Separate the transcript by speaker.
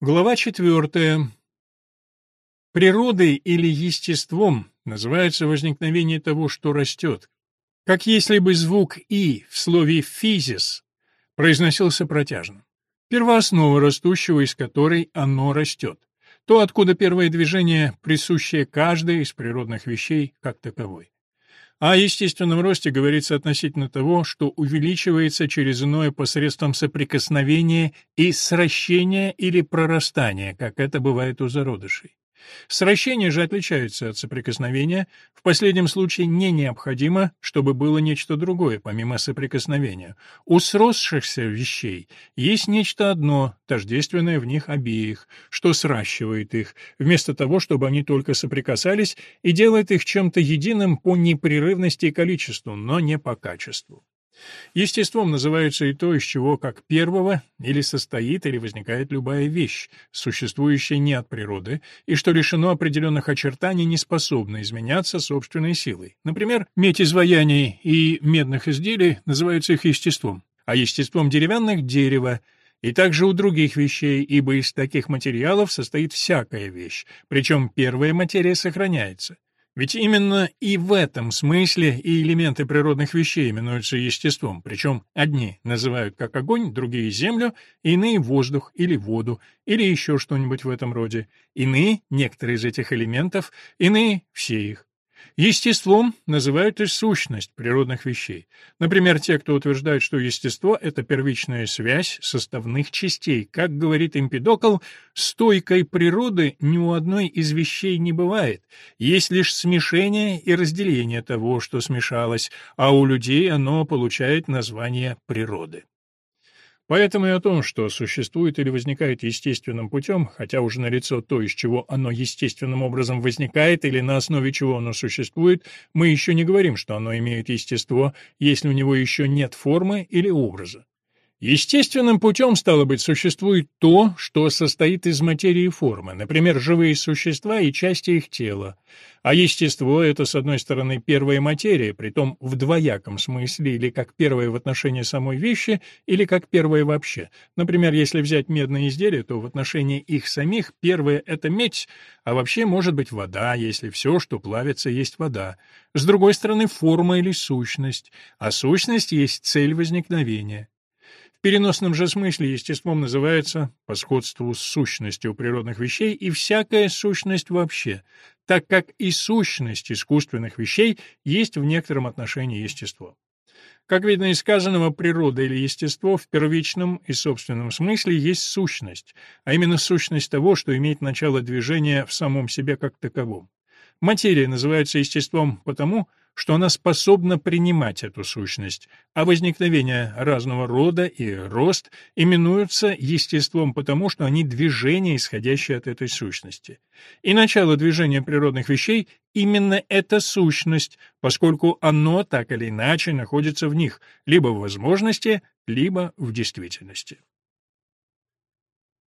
Speaker 1: Глава четвертая. Природой или естеством называется возникновение того, что растет. Как если бы звук «и» в слове «физис» произносился протяжно. Первооснова растущего, из которой оно растет. То, откуда первое движение, присущее каждой из природных вещей как таковой. О естественном росте говорится относительно того, что увеличивается через иное посредством соприкосновения и сращения или прорастания, как это бывает у зародышей. Сращение же отличается от соприкосновения, в последнем случае не необходимо, чтобы было нечто другое, помимо соприкосновения. У сросшихся вещей есть нечто одно, тождественное в них обеих, что сращивает их, вместо того, чтобы они только соприкасались, и делает их чем-то единым по непрерывности и количеству, но не по качеству. Естеством называется и то, из чего как первого или состоит, или возникает любая вещь, существующая не от природы, и что лишено определенных очертаний, не способно изменяться собственной силой. Например, медь изваяний и медных изделий называются их естеством, а естеством деревянных — дерево, и также у других вещей, ибо из таких материалов состоит всякая вещь, причем первая материя сохраняется. Ведь именно и в этом смысле и элементы природных вещей именуются естеством, причем одни называют как огонь, другие — землю, иные — воздух или воду, или еще что-нибудь в этом роде, иные — некоторые из этих элементов, иные — все их. Естеством называют и сущность природных вещей. Например, те, кто утверждает, что естество — это первичная связь составных частей. Как говорит Эмпидокл, стойкой природы ни у одной из вещей не бывает. Есть лишь смешение и разделение того, что смешалось, а у людей оно получает название природы. Поэтому и о том, что существует или возникает естественным путем, хотя уже налицо то, из чего оно естественным образом возникает или на основе чего оно существует, мы еще не говорим, что оно имеет естество, если у него еще нет формы или образа. Естественным путем, стало быть, существует то, что состоит из материи и формы, например, живые существа и части их тела. А естество — это, с одной стороны, первая материя, притом в двояком смысле, или как первая в отношении самой вещи, или как первая вообще. Например, если взять медные изделия, то в отношении их самих первое — это медь, а вообще может быть вода, если все, что плавится, есть вода. С другой стороны, форма или сущность, а сущность есть цель возникновения. В переносном же смысле естеством называется, по сходству с сущностью природных вещей, и всякая сущность вообще, так как и сущность искусственных вещей есть в некотором отношении естество. Как видно из сказанного, природа или естество в первичном и собственном смысле есть сущность, а именно сущность того, что имеет начало движения в самом себе как таковом. Материя называется естеством потому, что она способна принимать эту сущность, а возникновение разного рода и рост именуются естеством потому, что они движения, исходящие от этой сущности. И начало движения природных вещей — именно эта сущность, поскольку оно так или иначе находится в них, либо в возможности, либо в действительности.